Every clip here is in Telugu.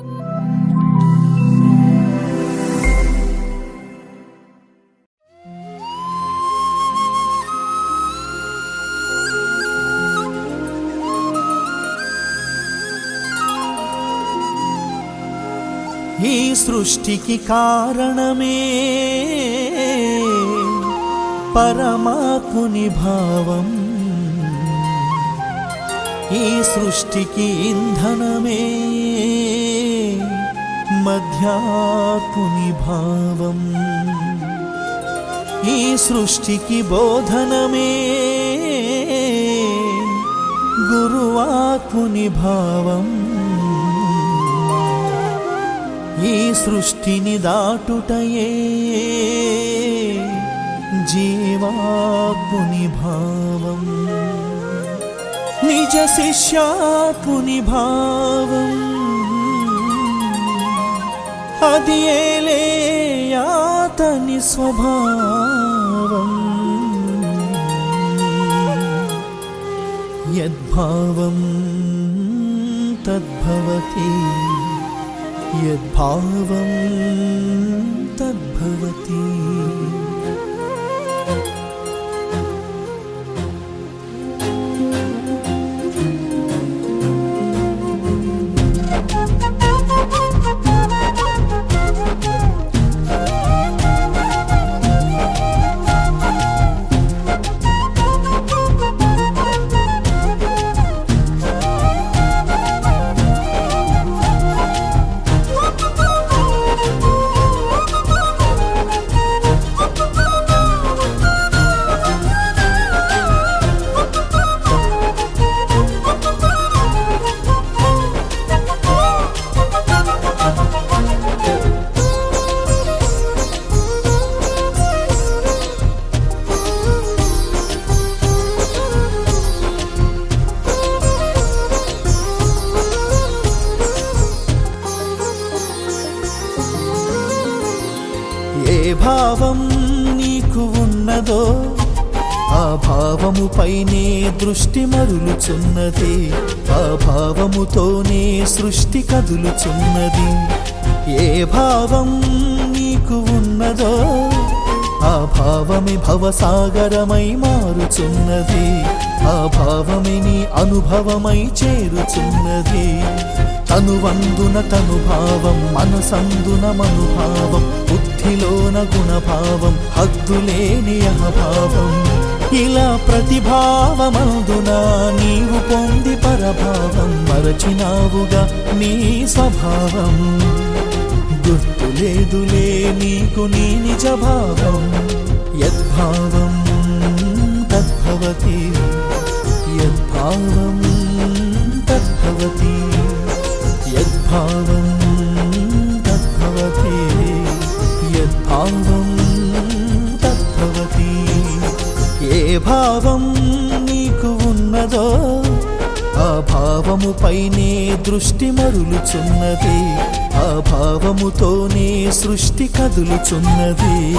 ఈ సృష్టికి కారణమే పరమాత్ముని భావం. ఈ సృష్టికి ఇంధనమే. మధ్యాత్ముని భావం ఈ సృష్టికి బోధనమే గురువాత్ముని భావం ఈ సృష్టిని దాటుటయే జీవాత్ముని భావం నిజ శిష్యాత్ముని భావం तनि स्वभावम्। यद्भावं तद्भवति यद्भावं तद्भवति। ఏ భావం నీకు ఉన్నదో ఆ భావముపైనే దృష్టి మరులుచున్నది. ఆ భావముతోనే సృష్టి కదులుచున్నది. ఏ భావం నీకు ఉన్నదో ఆ భావమే భవసాగరమై మారుచున్నది. ఆ భావమే నీ అనుభవమై చేరుచున్నది. తనువందున తను భావం మనసందున మనుభావం బుద్ధిలోన గుణభావం హద్దులేని అహభావం. ఇలా ప్రతిభావమందున నీవు పొంది పరభావం మరచినావుగా నీ స్వభావం. గుర్తులేదులే నీకు నీ నిజ భావం. యద్భావం తద్భవతి. యద్భావం తద్భవతి. యద్భావం తద్భవతి. యద్భావం తద్భవతి. ఏ భావం నీకు ఉన్నదో భావముపైనే దృష్టి మరులుచున్నది. ఆ భావముతోనే సృష్టి కదులుచున్నది.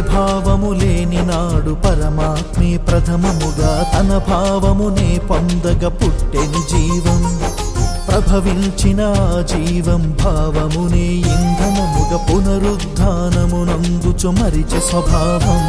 భావము లేని నాడు పరమాత్మే ప్రథమముగా తన భావమునే పొందగ పుట్టెను జీవం. ప్రభవించిన జీవం భావమునే ఇంధనముగా పునరుద్ధానమునందుచు మరిచి స్వభావం.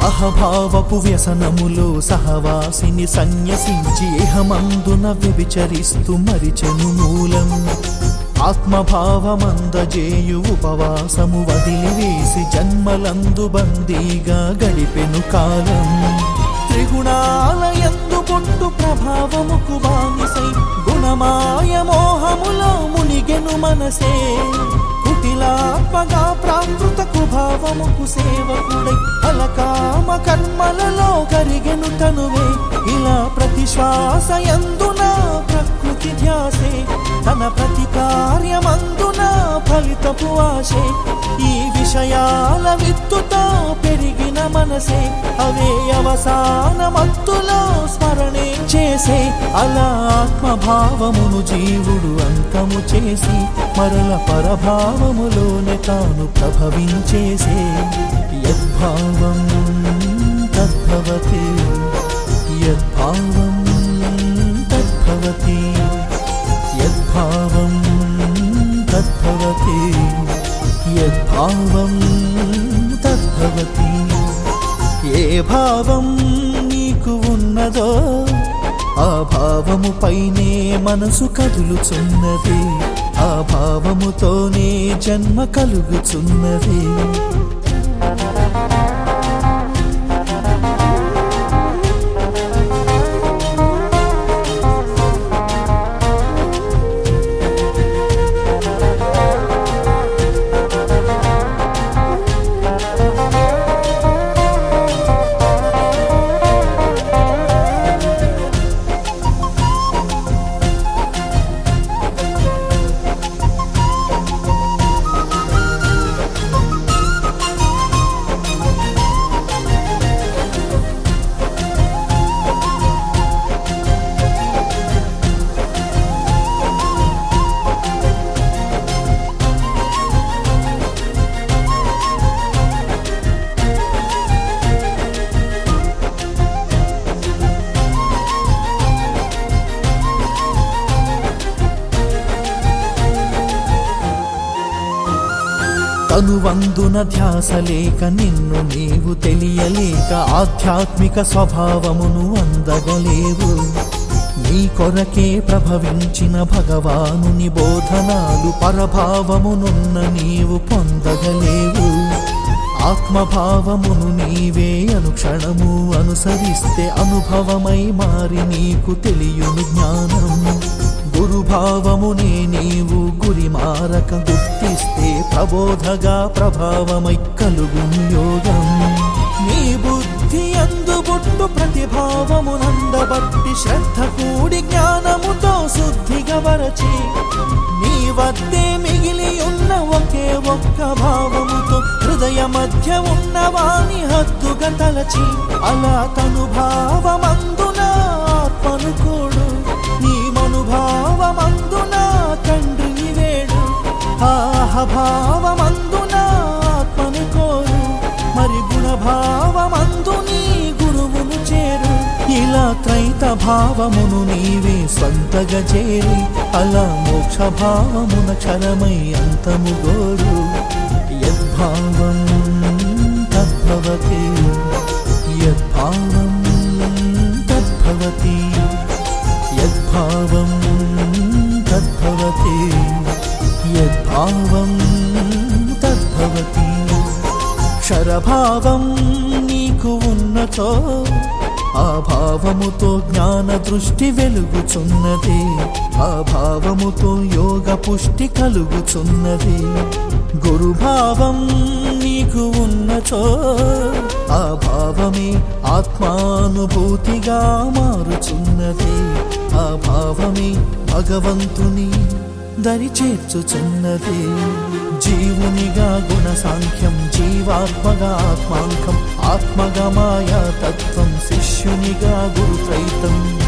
అహభావపు వ్యసనములో సహవాసిని సన్యసించి ఇహమందున వ్యభిచరిస్తూ మరిచెను మూలం. ఆత్మభావమందజేయు ఉపవాసము వదిలివేసి జన్మలందు బందీగా గడిపెను కాలం. త్రిగుణాలయందు పొట్టు ప్రభావముకు బానిసై గుణమాయ మోహములో మునిగెను మనసే. కుటిలాత్మగా ప్రాకృతకు భావముకు సేవకుడై అలకామ కర్మలలో కరిగెను తనువే. ఇలా ప్రతి శ్వాస ప్రకృతి ప్రకృతి ధ్యాసే తన ప్రతి కార్యమందున ఫలితపు ఆశే. ఈ విషయాల విత్తుతో పెరిగిన మనసే అవే అవసాన మత్తులో స్మరణే చేసే. అలా ఆత్మభావమును జీవుడు అంతము చేసి మరల పరభావములోనే తాను ప్రభవించేసే. యద్భావం తద్భవతే యద్భావం తద్భవతి యద్భావం తద్భవతి యద్భావం తద్భవతి. ఏ భావం నీకు ఉన్నదో ఆ భావముపైనే మనసు కదులుచున్నది. ఆ భావముతోనే జన్మ కలుగుచున్నది. అనువందున ధ్యాస లేక నిన్ను నీవు తెలియలేక ఆధ్యాత్మిక స్వభావమును అందగలేవు. నీ కొరకే ప్రభవించిన భగవానుని బోధనాలు పరభావమునున్న నీవు పొందగలేవు. ఆత్మభావమును నీవే అనుక్షణము అనుసరిస్తే అనుభవమై మారి నీకు తెలియను జ్ఞానం. గురుభావమునే నీవు గురి మారక గుర్తు ప్రబోధగా ప్రభావమై కలుగుం యోగం. నీ బుద్ధి అందుబుట్టు ప్రతిభావమునందబట్టి శ్రద్ధ కూడి జ్ఞానముతో శుద్ధిగా వరచి నీ వద్దే మిగిలి ఉన్న ఒకే ఒక్క భావముతో హృదయ మధ్య ఉన్న వాణి హద్దుగా తలచి అలా తను భావమందున ఆత్మను కూడు. నీ మనుభావమందు ఆహభావమందున ఆత్మను కోరు మరి గుణభావమందు నీ గురువును చేరు. ఇలా త్రైత భావమును నీవే స్వంతగా చేరి అలా మోక్ష భావమున క్షరమై అంతము గోరు. యద్భావం తద్భవతి భావముతో జ్ఞాన దృష్టి వెలుగుచున్నది. ఆ భావముతో యోగ పుష్టి కలుగుచున్నది. గురుభావం నీకు ఉన్నచో ఆ భావమే ఆత్మానుభూతిగా మారుచున్నది. ఆ భావమే భగవంతుని దరి చేర్చుచున్నది. జీవునిగా గుణ సాంఖ్యం జీవాత్మగా ఆత్మాంకం ఆత్మగా మాయా తత్వం శిష్యునిగా గురుత్రైతం.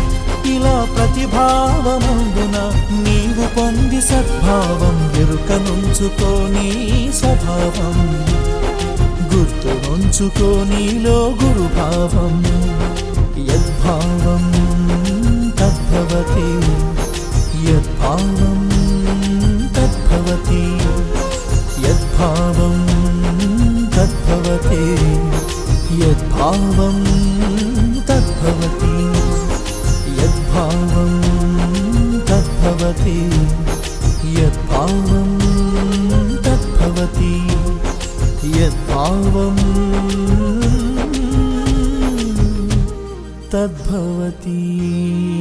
ఇలా ప్రతిభావముందున నీవు పొంది సద్భావం ఎరుక నుంచుకోని స్వభావం. గుర్తు నుంచుకో నీలో గురుభావం. యద్భావం తద్భవతి యద్భావం भावं तद्भवति यद्भावं तद्भवति यद्भावं तद्भवति यद्भावं तद्भवति यद्भावं तद्भवति।